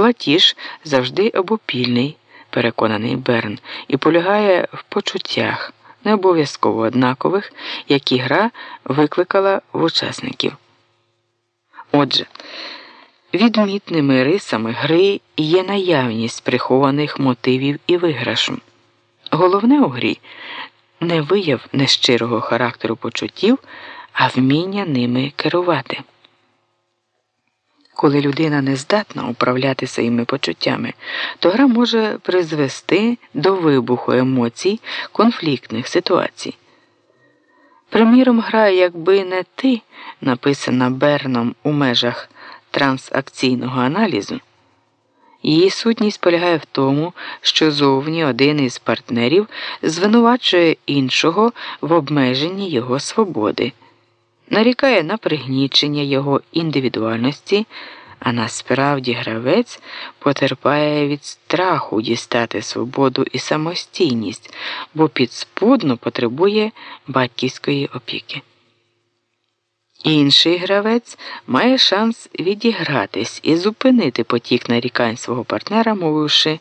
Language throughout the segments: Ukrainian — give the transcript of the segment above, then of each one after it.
Платіж завжди обопільний, переконаний Берн, і полягає в почуттях, не обов'язково однакових, які гра викликала в учасників. Отже, відмітними рисами гри є наявність прихованих мотивів і виграшу. Головне у грі не вияв нещирого характеру почуттів, а вміння ними керувати. Коли людина не здатна управляти своїми почуттями, то гра може призвести до вибуху емоцій конфліктних ситуацій. Приміром, гра, якби не ти, написана Берном у межах трансакційного аналізу, її сутність полягає в тому, що зовні один із партнерів звинувачує іншого в обмеженні його свободи нарікає на пригнічення його індивідуальності, а насправді гравець потерпає від страху дістати свободу і самостійність, бо підспудно потребує батьківської опіки. Інший гравець має шанс відігратись і зупинити потік нарікань свого партнера, мовивши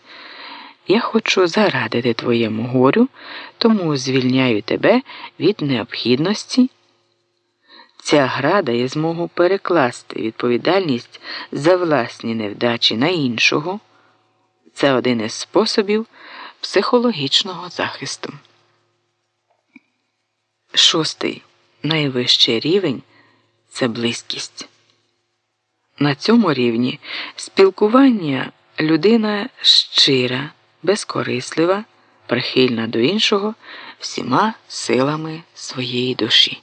Я хочу зарадити твоєму горю, тому звільняю тебе від необхідності. Ця гра дає змогу перекласти відповідальність за власні невдачі на іншого. Це один із способів психологічного захисту. Шостий найвищий рівень це близькість. На цьому рівні спілкування людина щира, безкорислива, прихильна до іншого всіма силами своєї душі.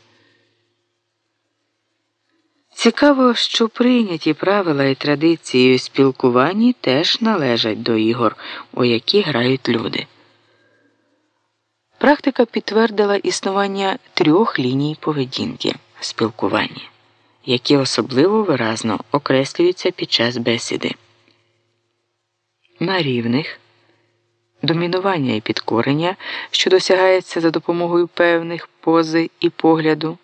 Цікаво, що прийняті правила і традиції у спілкуванні теж належать до ігор, у які грають люди. Практика підтвердила існування трьох ліній поведінки в спілкуванні, які особливо виразно окреслюються під час бесіди. На рівних домінування і підкорення, що досягається за допомогою певних пози і погляду,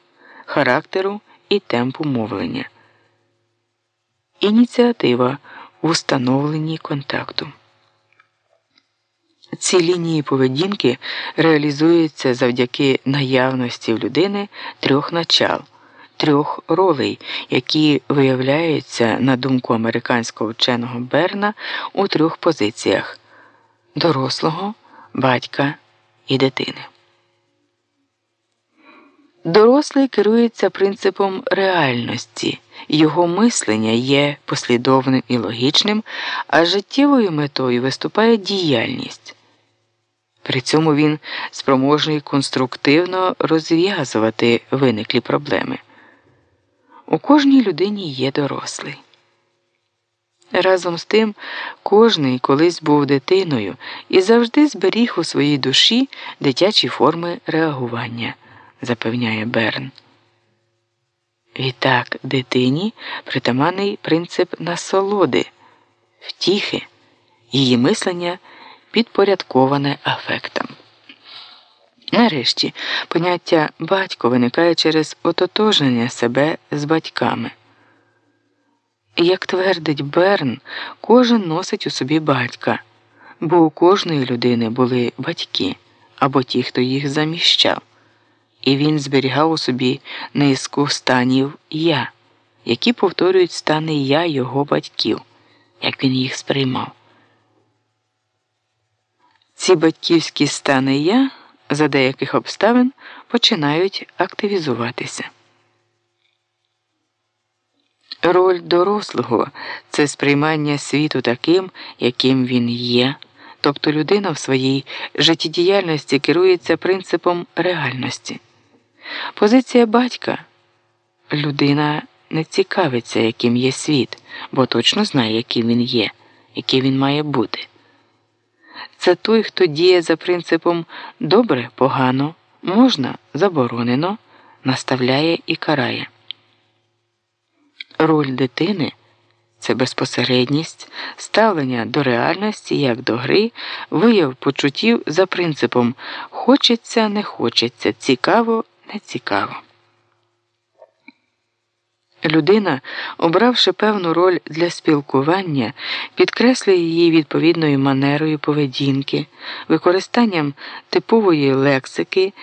характеру і темпу мовлення. Ініціатива в установленні контакту. Ці лінії поведінки реалізуються завдяки наявності в людини трьох начал, трьох ролей, які виявляються, на думку американського вченого Берна, у трьох позиціях дорослого, батька і дитини. Дорослий керується принципом реальності, його мислення є послідовним і логічним, а життєвою метою виступає діяльність. При цьому він спроможний конструктивно розв'язувати виниклі проблеми. У кожній людині є дорослий. Разом з тим, кожний колись був дитиною і завжди зберіг у своїй душі дитячі форми реагування запевняє Берн. Відтак дитині притаманний принцип насолоди, втіхи, її мислення підпорядковане афектам. Нарешті поняття батько виникає через ототожнення себе з батьками. Як твердить Берн, кожен носить у собі батька, бо у кожної людини були батьки або ті, хто їх заміщав і він зберігав у собі низку станів я, які повторюють стани я його батьків, як він їх сприймав. Ці батьківські стани я за деяких обставин починають активізуватися. Роль дорослого це сприймання світу таким, яким він є. Тобто людина в своїй життєдіяльності керується принципом реальності. Позиція батька людина не цікавиться, яким є світ, бо точно знає, яким він є, який він має бути. Це той, хто діє за принципом добре, погано, можна, заборонено, наставляє і карає. Роль дитини це безпосередність, ставлення до реальності як до гри, вияв почуттів за принципом хочеться, не хочеться, цікаво не цікаво. Людина, обравши певну роль для спілкування, підкреслює її відповідною манерою поведінки, використанням типової лексики.